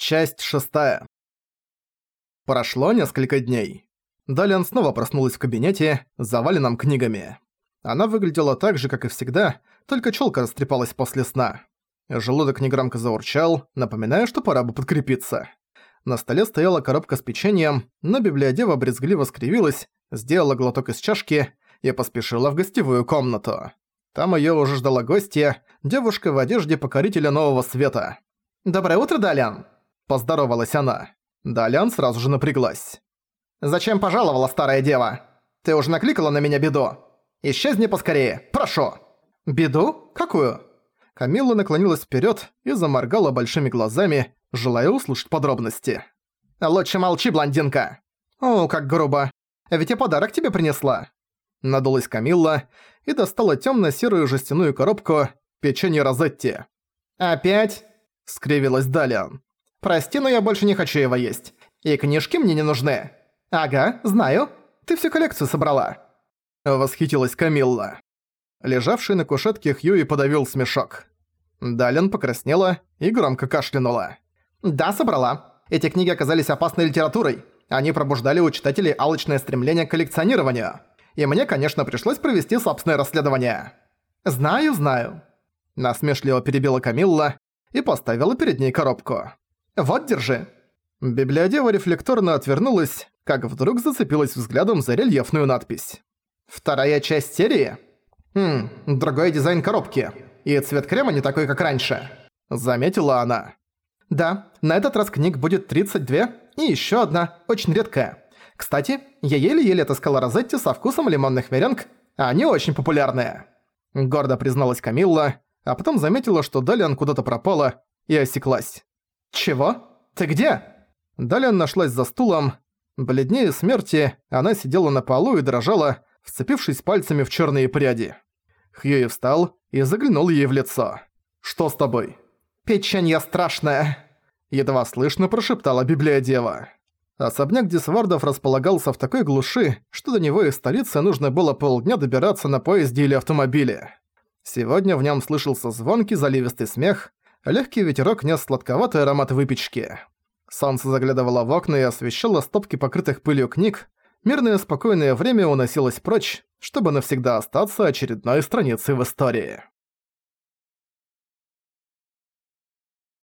Часть шестая. Прошло несколько дней. Далиан снова проснулась в кабинете, заваленном книгами. Она выглядела так же, как и всегда, только челка растрепалась после сна. Желудок негромко заурчал, напоминая, что пора бы подкрепиться. На столе стояла коробка с печеньем, но библиодева брезгливо скривилась, сделала глоток из чашки и поспешила в гостевую комнату. Там её уже ждала гостья, девушка в одежде покорителя нового света. «Доброе утро, Далиан!» Поздоровалась она. Далян сразу же напряглась. «Зачем пожаловала, старая дева? Ты уже накликала на меня беду. Исчезни поскорее, прошу!» «Беду? Какую?» Камилла наклонилась вперед и заморгала большими глазами, желая услышать подробности. «Лучше молчи, блондинка!» «О, как грубо! Ведь я подарок тебе принесла!» Надулась Камилла и достала темно серую жестяную коробку печенье Розетти. «Опять?» — скривилась Далиан. «Прости, но я больше не хочу его есть. И книжки мне не нужны». «Ага, знаю. Ты всю коллекцию собрала». Восхитилась Камилла. Лежавший на кушетке Хьюи подавил смешок. Далин покраснела и громко кашлянула. «Да, собрала. Эти книги оказались опасной литературой. Они пробуждали у читателей алчное стремление к коллекционированию. И мне, конечно, пришлось провести собственное расследование». «Знаю, знаю». Насмешливо перебила Камилла и поставила перед ней коробку. Вот, держи». Библиодева рефлекторно отвернулась, как вдруг зацепилась взглядом за рельефную надпись. «Вторая часть серии? Хм, другой дизайн коробки. И цвет крема не такой, как раньше», — заметила она. «Да, на этот раз книг будет 32 и еще одна, очень редкая. Кстати, я еле-еле отыскала розетти со вкусом лимонных меренг, они очень популярные». Гордо призналась Камилла, а потом заметила, что Далиан куда-то пропала и осеклась. «Чего? Ты где?» Далее нашлась за стулом. Бледнее смерти, она сидела на полу и дрожала, вцепившись пальцами в черные пряди. Хьюи встал и заглянул ей в лицо. «Что с тобой?» «Печенье страшное!» Едва слышно прошептала библиодева. Особняк Дисвардов располагался в такой глуши, что до него из столицы нужно было полдня добираться на поезде или автомобиле. Сегодня в нем слышался звонкий заливистый смех, Легкий ветерок нес сладковатый аромат выпечки. Солнце заглядывало в окна и освещало стопки покрытых пылью книг. Мирное спокойное время уносилось прочь, чтобы навсегда остаться очередной страницей в истории.